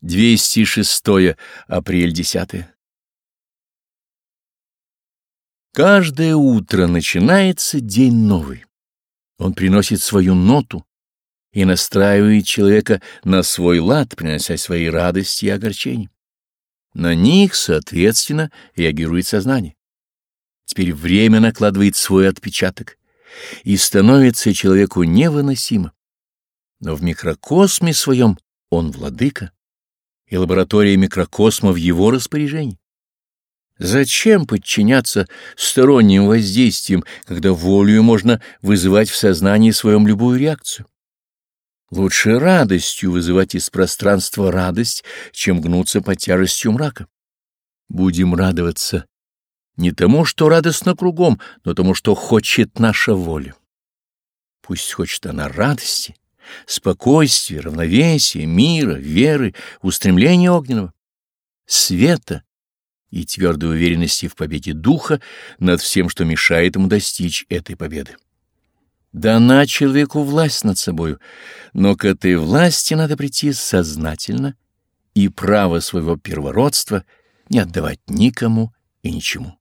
206 апрель 10. Каждое утро начинается день новый. Он приносит свою ноту и настраивает человека на свой лад, принося свои радости и огорчения. На них, соответственно, реагирует сознание. Теперь время накладывает свой отпечаток, и становится человеку невыносимо. Но в микрокосме своем он владыка и лаборатория микрокосма в его распоряжении. Зачем подчиняться сторонним воздействиям, когда волею можно вызывать в сознании своем любую реакцию? Лучше радостью вызывать из пространства радость, чем гнуться под тяжестью мрака. Будем радоваться не тому, что радостно кругом, но тому, что хочет наша воля. Пусть хочет она радости, спокойствия, равновесия, мира, веры, устремления огненного, света и твердой уверенности в победе духа над всем, что мешает ему достичь этой победы. Дана человеку власть над собою, но к этой власти надо прийти сознательно и право своего первородства не отдавать никому и ничему.